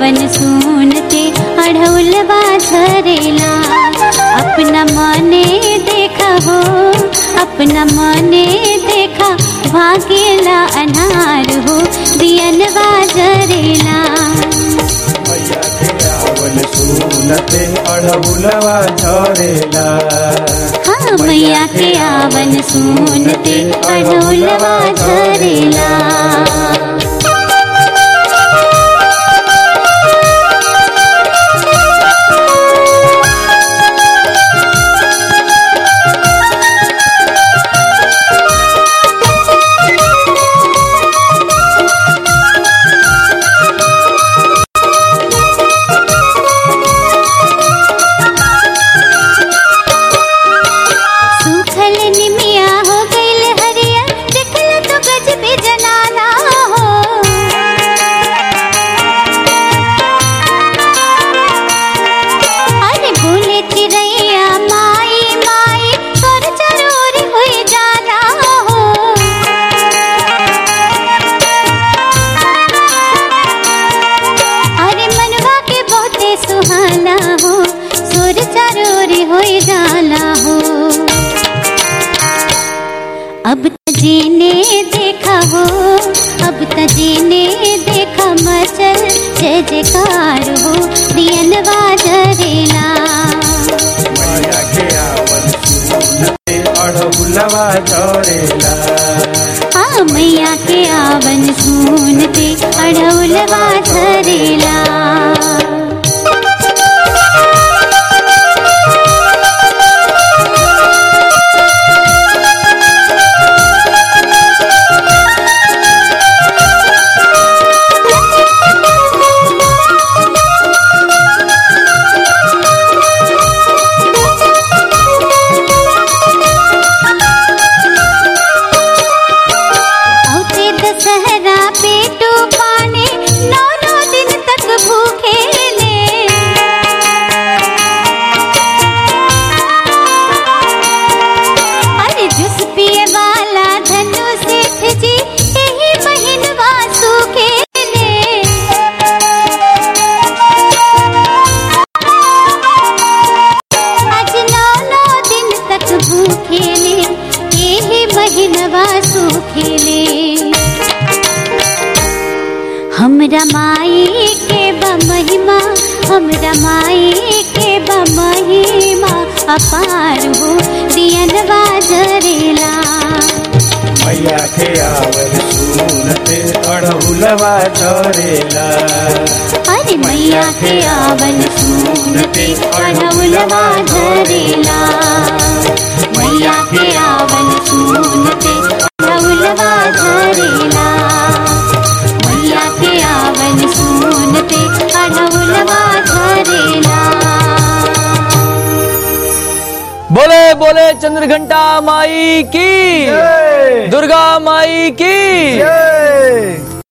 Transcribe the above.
आवन सुनते अढ़ौलवा झरेला अपना मने देखा हो अपना मने देखा भागेला अनार हो के आवन सुनते अड़हुलवा झरेला हाँ मैया के आवन सुनते अढ़ौलवा झरेला हो जाला हो। अब त जीने देखा हो, अब त जीने देखा मचल, जय जयकार हो दियनवा जरेला मैया हाँ मैया के आवन सुनते अढ़ौलवा झरेला औते यही महीनवा सूखे ले। हमरा माई के बा महिमा हमरा माई के बा महिमा अपार हो दियनवा जरेला। मैया के आवन सुनते अड़हुलवा झरेला अरे मैया के आवन सुनते अढ़ौलवा झरेला बोले बोले चंद्रघंटा माई की दुर्गा माई की। जय।